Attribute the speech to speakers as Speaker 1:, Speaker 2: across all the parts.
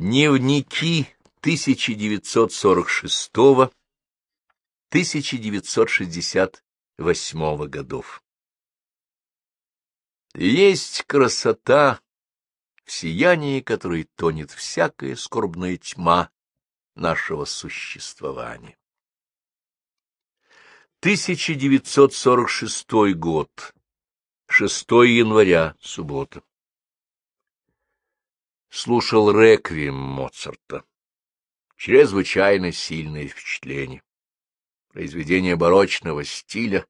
Speaker 1: Дневники 1966-1968 годов. Есть красота, в сиянии которой тонет всякая скорбная тьма нашего существования. 1946 год. 6 января, суббота. Слушал реквием Моцарта. Чрезвычайно сильное впечатление. Произведение барочного стиля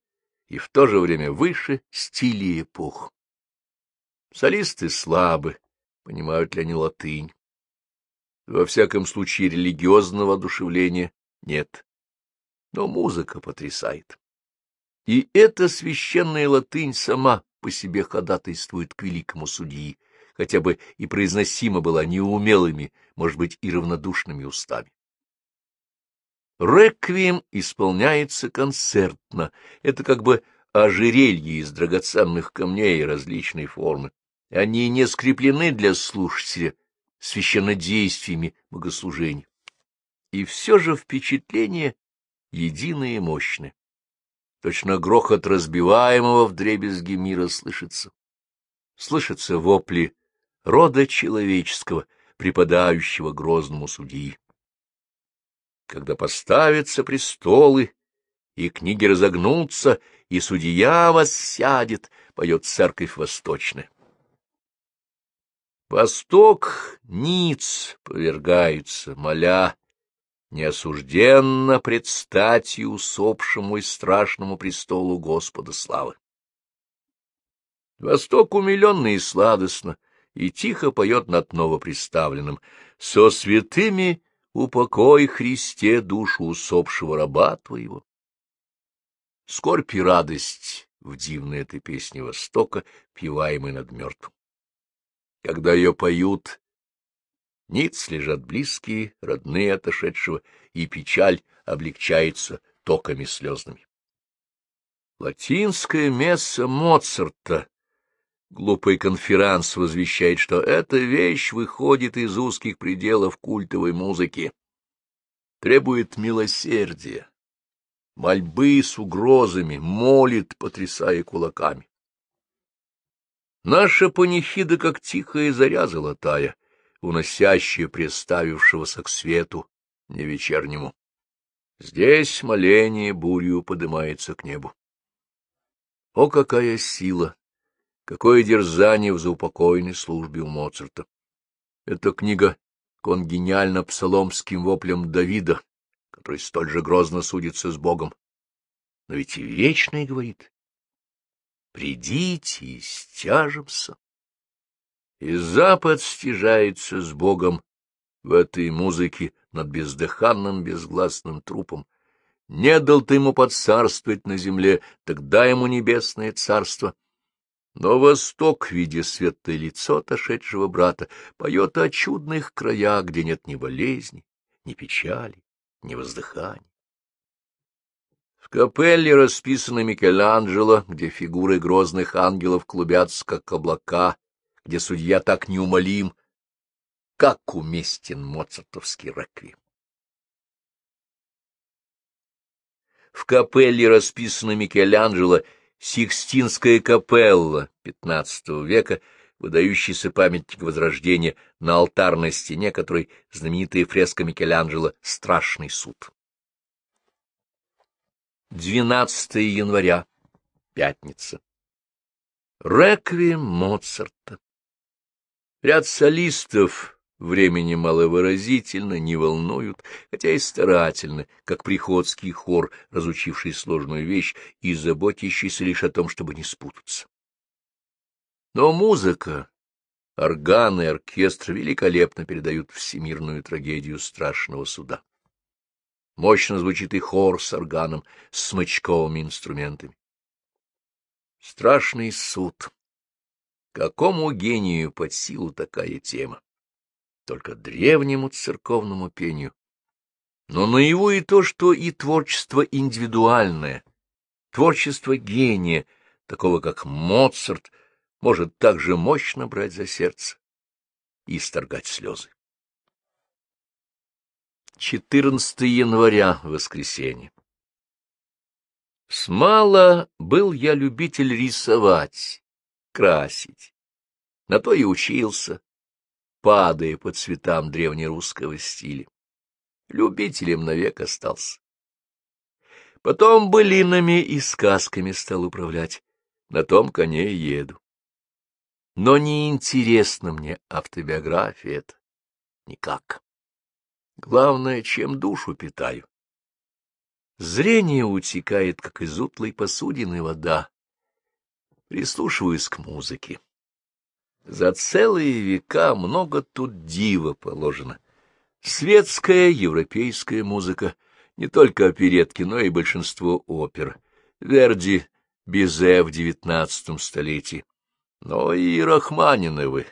Speaker 1: и в то же время выше стилей эпох. Солисты слабы, понимают ли они латынь. Во всяком случае, религиозного одушевления нет но музыка потрясает. И эта священная латынь сама по себе ходатайствует к великому судьи, хотя бы и произносима была неумелыми, может быть, и равнодушными устами. Реквием исполняется концертно, это как бы ожерелье из драгоценных камней различной формы. Они не скреплены для слушателя священнодействиями богослужения. И все же впечатление единые и мощны. Точно грохот разбиваемого в дребезги мира слышится. Слышатся вопли рода человеческого, преподающего грозному судьи. Когда поставятся престолы, и книги разогнутся, и судья воссядет, поет церковь восточная. Восток, Ниц, повергаются, моля неосужденно предстать и усопшему и страшному престолу Господа славы. Восток умиленно и сладостно, и тихо поет над новоприставленным «Со святыми упокой Христе душу усопшего раба твоего». Скорбь и радость в дивной этой песне Востока, певаемой над мертвым. Когда ее поют, Ниц лежат близкие, родные отошедшего, и печаль облегчается токами слезными. Латинское месса Моцарта. Глупый конферанс возвещает, что эта вещь выходит из узких пределов культовой музыки. Требует милосердия, мольбы с угрозами, молит, потрясая кулаками. Наша панихида, как тихая заря золотая — уносящее приставившегося к свету невечернему. Здесь моление бурью поднимается к небу. О, какая сила! Какое дерзание в заупокойной службе у Моцарта! Эта книга конгениальна псаломским воплем Давида, который столь же грозно судится с Богом. Но ведь и вечный говорит, «Придите и стяжемся» и Запад стяжается с Богом в этой музыке над бездыханным безгласным трупом. Не дал ты ему подцарствовать на земле, тогда ему небесное царство. Но Восток, видя светлое лицо отошедшего брата, поет о чудных краях, где нет ни болезни, ни печали, ни воздыхания. В капелле расписано Микеланджело, где фигуры грозных ангелов клубятся, как облака, где судья так неумолим, как уместен моцартовский реквием. В капелле расписана Микеланджело Сикстинская капелла XV века, выдающийся памятник Возрождения на алтарной стене, которой знаменитая фреска Микеланджело «Страшный суд». 12 января, пятница. Реквием Моцарта. Ряд солистов времени маловыразительно не волнуют, хотя и старательно, как приходский хор, разучивший сложную вещь и заботящийся лишь о том, чтобы не спутаться. Но музыка, органы оркестр великолепно передают всемирную трагедию страшного суда. Мощно звучит и хор с органом, с смычковыми инструментами. Страшный суд Какому гению под силу такая тема? Только древнему церковному пению. Но наяву и то, что и творчество индивидуальное, творчество гения, такого как Моцарт, может также мощно брать за сердце и исторгать слезы. 14 января, воскресенье. Смало был я любитель рисовать, красить. На то и учился, падая по цветам древнерусского стиля. Любителем навек остался. Потом былинами и сказками стал управлять. На том коне еду. Но не интересна мне автобиография это. Никак. Главное, чем душу питаю. Зрение утекает, как из утлой посудины вода. Прислушиваюсь к музыке. За целые века много тут дива положено. Светская европейская музыка, не только оперетки, но и большинство опер. Верди, Бизе в девятнадцатом столетии. Но и Рахманиновы,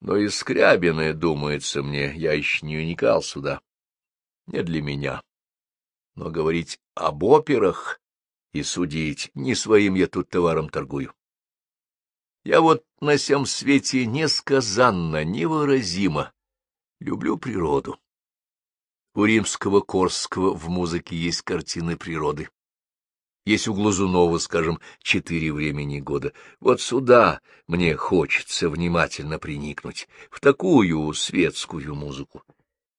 Speaker 1: но и Скрябины, думается мне, я еще не уникал сюда. Не для меня. Но говорить об операх и судить не своим я тут товаром торгую. Я вот на всем свете несказанно, невыразимо люблю природу. У римского Корского в музыке есть картины природы. Есть у Глазунова, скажем, четыре времени года. Вот сюда мне хочется внимательно приникнуть, в такую светскую музыку.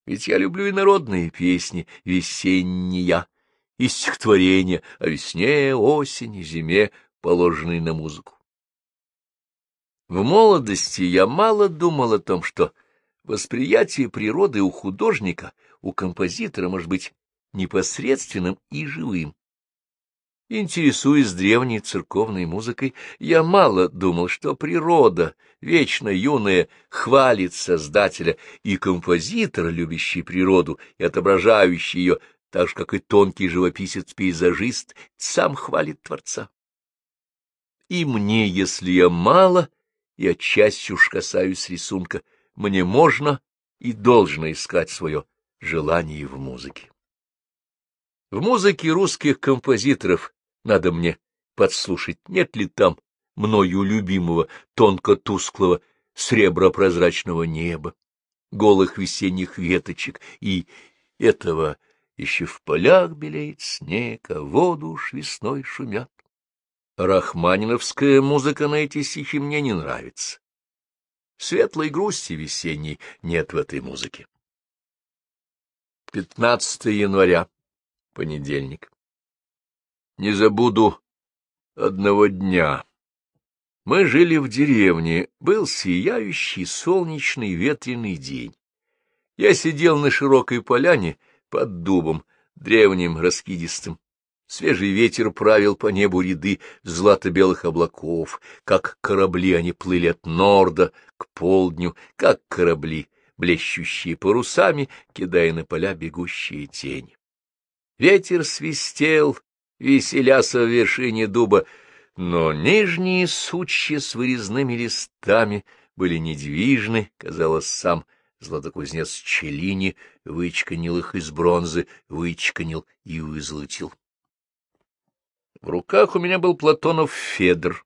Speaker 1: Ведь я люблю и народные песни, весенние, и стихотворения о весне, осени, зиме, положенные на музыку. В молодости я мало думал о том, что восприятие природы у художника, у композитора может быть непосредственным и живым. Интересуясь древней церковной музыкой, я мало думал, что природа, вечно юная, хвалит Создателя, и композитор, любящий природу и отображающий ее, так же, как и тонкий живописец-пейзажист, сам хвалит Творца. И мне, если я мало и отчасти уж касаюсь рисунка, мне можно и должно искать свое желание в музыке. В музыке русских композиторов надо мне подслушать, нет ли там мною любимого тонко-тусклого сребро-прозрачного неба, голых весенних веточек и этого еще в полях белеет снег, а воду уж весной шумят. Рахманиновская музыка на эти стихи мне не нравится. Светлой грусти весенней нет в этой музыке. 15 января, понедельник. Не забуду одного дня. Мы жили в деревне, был сияющий солнечный ветреный день. Я сидел на широкой поляне под дубом, древним раскидистым. Свежий ветер правил по небу ряды злато-белых облаков, как корабли они плыли от норда к полдню, как корабли, блещущие парусами, кидая на поля бегущие тени. Ветер свистел, веселяся в вершине дуба, но нижние сучья с вырезными листами были недвижны, казалось, сам златокузнец Челини вычканил их из бронзы, вычканил и вызолотил. В руках у меня был Платонов Федор.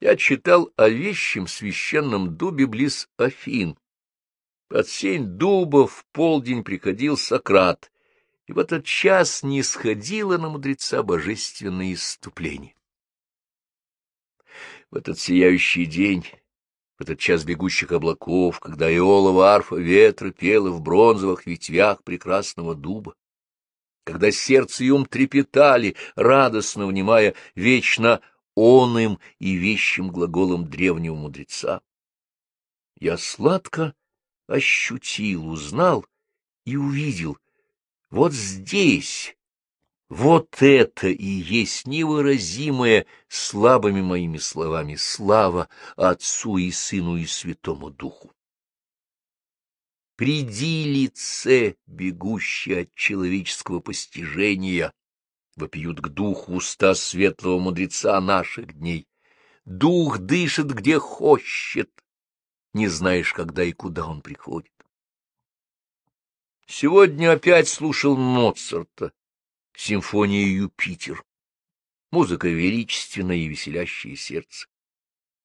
Speaker 1: Я читал о вещем священном дубе близ Афин. Под сень дуба в полдень приходил Сократ, и в этот час не сходило на мудреца божественное иступление. В этот сияющий день, в этот час бегущих облаков, когда иолова арфа ветра пела в бронзовых ветвях прекрасного дуба, когда сердце и ум трепетали, радостно внимая вечно оным и вещим глаголом древнего мудреца. Я сладко ощутил, узнал и увидел, вот здесь, вот это и есть невыразимое слабыми моими словами слава Отцу и Сыну и Святому Духу. Приди лице, бегущее от человеческого постижения, вопиют к духу уста светлого мудреца наших дней. Дух дышит, где хочет, не знаешь, когда и куда он приходит. Сегодня опять слушал Моцарта, симфония «Юпитер». Музыка величественная и веселящее сердце.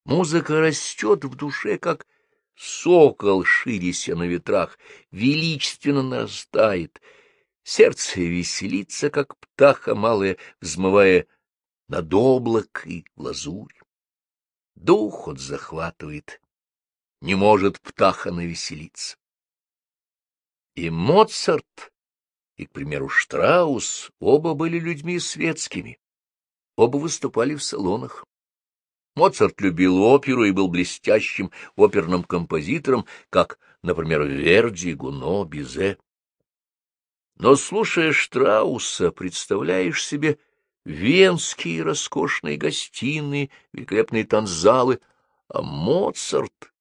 Speaker 1: Музыка растет в душе, как Сокол, ширися на ветрах, величественно нарастает. Сердце веселится, как птаха малая, взмывая над облак и лазурь. Дух он захватывает, не может птаха навеселиться. И Моцарт, и, к примеру, Штраус оба были людьми светскими, оба выступали в салонах. Моцарт любил оперу и был блестящим оперным композитором, как, например, Верди, Гуно, Бизе. Но, слушая Штрауса, представляешь себе венские роскошные гостиные, великолепные танзалы, а Моцарт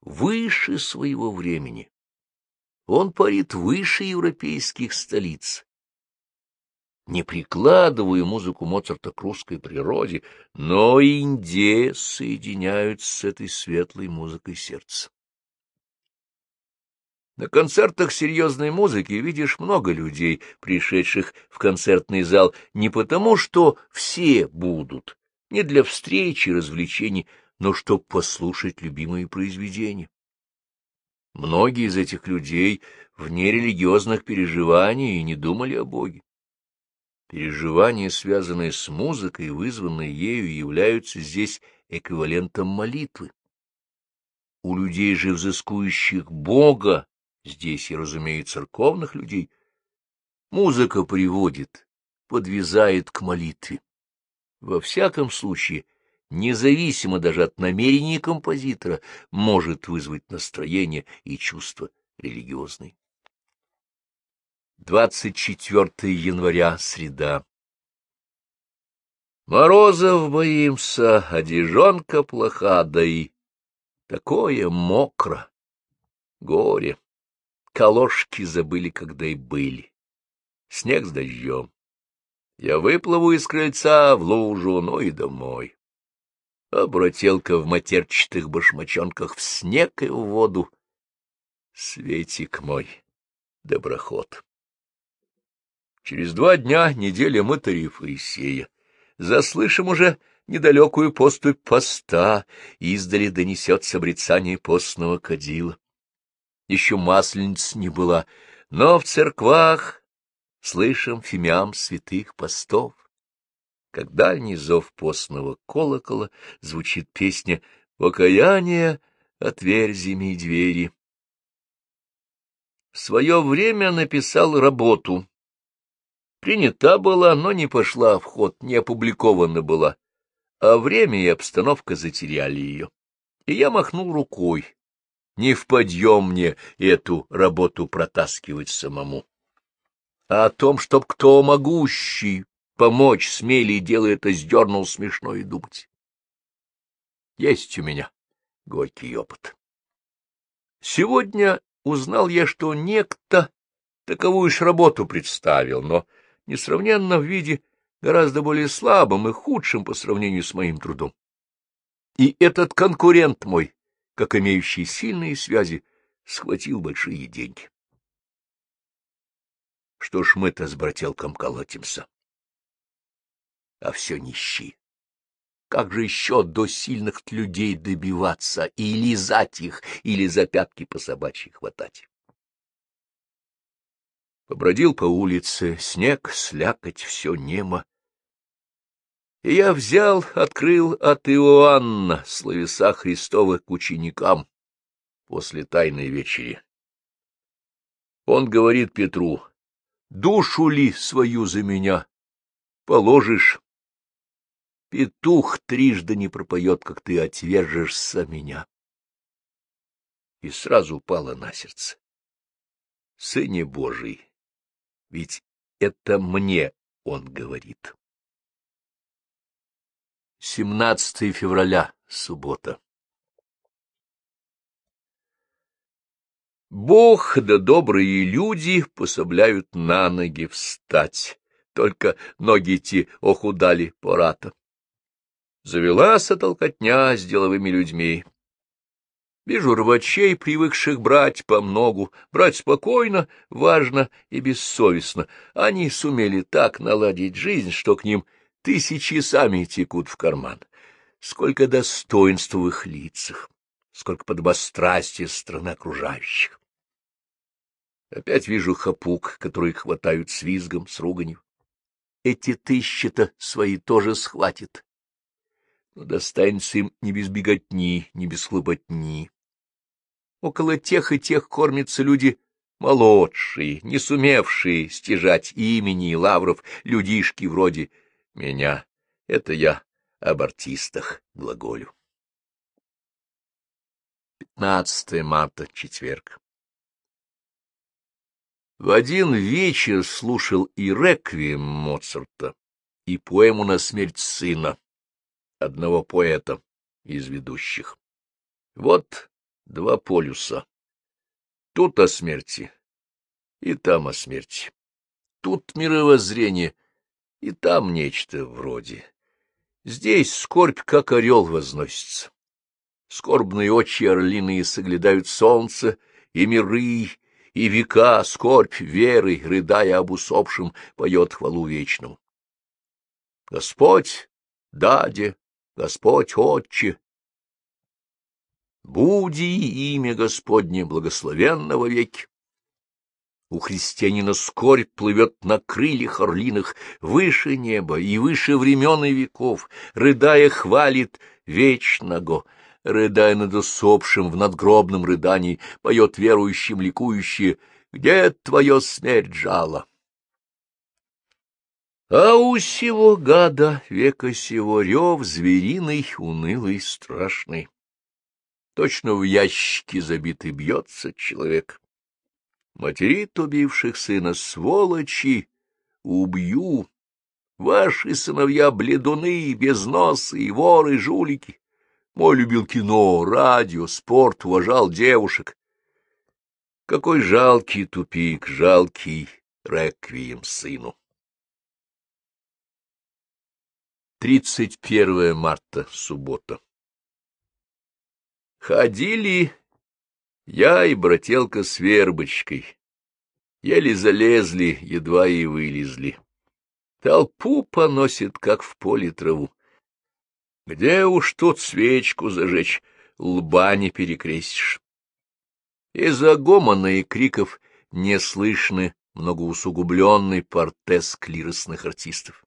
Speaker 1: выше своего времени. Он парит выше европейских столиц. Не прикладываю музыку Моцарта к русской природе, но Индия соединяются с этой светлой музыкой сердца. На концертах серьезной музыки видишь много людей, пришедших в концертный зал не потому, что все будут, не для встречи и развлечений, но чтобы послушать любимые произведения. Многие из этих людей вне религиозных переживаний и не думали о Боге. Переживания, связанные с музыкой, вызванные ею, являются здесь эквивалентом молитвы. У людей же, взыскующих Бога, здесь я разумею церковных людей, музыка приводит, подвязает к молитве. Во всяком случае, независимо даже от намерений композитора, может вызвать настроение и чувства религиозные. 24 января, среда. Морозов боимся, одежонка плоха, да и такое мокро. Горе. Калошки забыли, когда и были. Снег с дождем. Я выплыву из крыльца в лужу, ну и домой а брателка в матерчатых башмачонках в снег и в воду. Светик мой, доброход. Через два дня неделя мы Фаисея. Заслышим уже недалекую поступь поста, издали донесется брецание постного кадила. Еще маслениц не была, но в церквах слышим фимиам святых постов как дальний зов постного колокола, звучит песня «Покаяние, отверзи двери». В свое время написал работу. Принята была, но не пошла в ход, не опубликована была, а время и обстановка затеряли ее. И я махнул рукой. Не в подъем мне эту работу протаскивать самому. А о том, чтоб кто могущий помочь смелее дело это сдернул смешно и думать. Есть у меня горький опыт. Сегодня узнал я, что некто таковую ж работу представил, но несравненно в виде гораздо более слабым и худшим по сравнению с моим трудом. И этот конкурент мой, как имеющий сильные связи, схватил большие деньги. Что ж мы-то с брателком колотимся? а все нищи. Как же еще до сильных людей добиваться и лизать их, или за пятки по собачьи хватать? Побродил по улице, снег, слякоть, все немо. И я взял, открыл от Иоанна словеса Христова к ученикам после Тайной вечери. Он говорит Петру, «Душу ли свою за меня положишь?» Петух трижды не пропоет, как ты отвержешься меня. И сразу упало на сердце. Сыне Божий, ведь это мне он говорит. 17 февраля, суббота. Бог да добрые люди пособляют на ноги встать, только ноги те охудали пората завелась толкотня с деловыми людьми. Вижу рвачей, привыкших брать по многу, брать спокойно, важно и бессовестно. Они сумели так наладить жизнь, что к ним тысячи сами текут в карман. Сколько достоинства в их лицах, сколько подобострастия страны окружающих. Опять вижу хапук, который хватают с визгом, с руганью. Эти тысячи-то свои тоже схватит. Но достанется им не без беготни, не без хлопотни. Около тех и тех кормятся люди молодшие, не сумевшие стяжать имени и лавров людишки вроде меня. Это я об артистах глаголю. 15 марта, четверг. В один вечер слушал и реквием Моцарта, и поэму на смерть сына, одного поэта из ведущих. Вот два полюса. Тут о смерти, и там о смерти. Тут мировоззрение, и там нечто вроде. Здесь скорбь, как орел, возносится. Скорбные очи орлиные соглядают солнце и миры, и века, скорбь веры, рыдая об усопшем, поет хвалу вечному. Господь, даде, Господь, Отче, Буди имя Господне благословенно веки. У христианина скорбь плывет на крыльях орлиных выше неба и выше времен и веков, рыдая хвалит вечного, рыдая над усопшим в надгробном рыдании, поет верующим ликующие «Где твое смерть жало?» А у сего гада века сего рев звериный, унылый, страшный. Точно в ящике забитый бьется человек. Материт убивших сына, сволочи, убью. Ваши сыновья бледуны, безносы, воры, жулики. Мой любил кино, радио, спорт, уважал девушек. Какой жалкий тупик, жалкий реквием сыну. 31 марта, суббота. Ходили я и брателка с вербочкой. Еле залезли, едва и вылезли. Толпу поносит, как в поле траву. Где уж тут свечку зажечь, лба не перекрестишь. Из-за гомона и криков не слышны многоусугубленный портез клиросных артистов.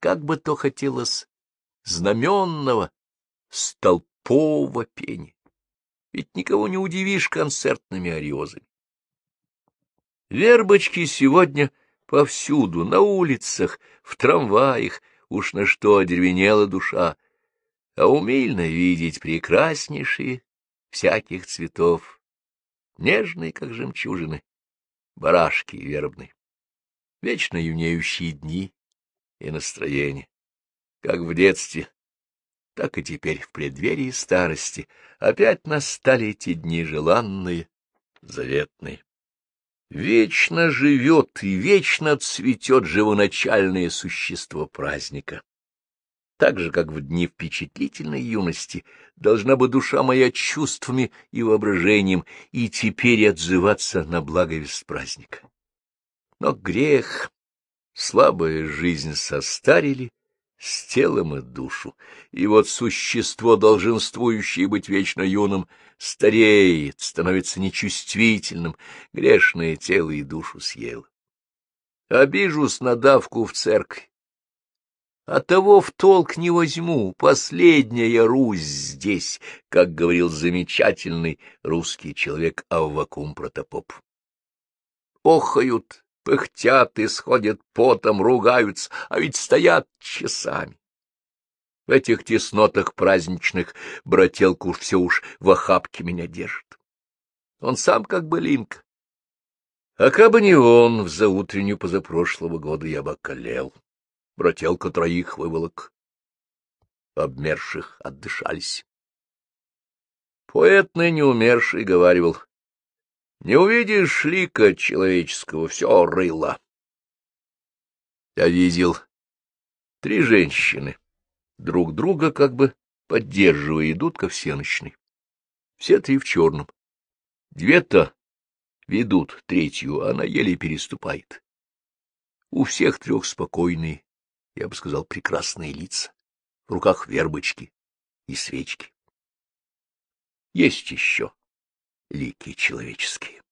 Speaker 1: Как бы то хотелось знаменного, столпа, слепого пения. Ведь никого не удивишь концертными ариозами. Вербочки сегодня повсюду, на улицах, в трамваях, уж на что одеревенела душа, а умильно видеть прекраснейшие всяких цветов, нежные, как жемчужины, барашки вербные, вечно юнеющие дни и настроение, как в детстве, так и теперь в преддверии старости опять настали эти дни желанные, заветные. Вечно живет и вечно цветет живоначальное существо праздника. Так же, как в дни впечатлительной юности, должна бы душа моя чувствами и воображением и теперь отзываться на благовест праздника. Но грех, слабая жизнь состарили, с телом и душу, и вот существо, долженствующее быть вечно юным, стареет, становится нечувствительным, грешное тело и душу съело. Обижусь на давку в церкви. А того в толк не возьму, последняя Русь здесь, как говорил замечательный русский человек Аввакум Протопоп. Охают пыхтят, исходят потом, ругаются, а ведь стоят часами. В этих теснотах праздничных брателку все уж в охапке меня держит. Он сам как бы линк. А кабы не он, в заутреннюю позапрошлого года я бы околел. Брателка троих выволок. Обмерших отдышались. Поэт ныне умерший говаривал, не увидишь лика человеческого, все рыло. Я видел три женщины, друг друга как бы поддерживая, идут ко всеночной. Все три в черном. Две-то ведут третью, она еле переступает. У всех трех спокойные, я бы сказал, прекрасные лица, в руках вербочки и свечки. есть еще лики человеческие.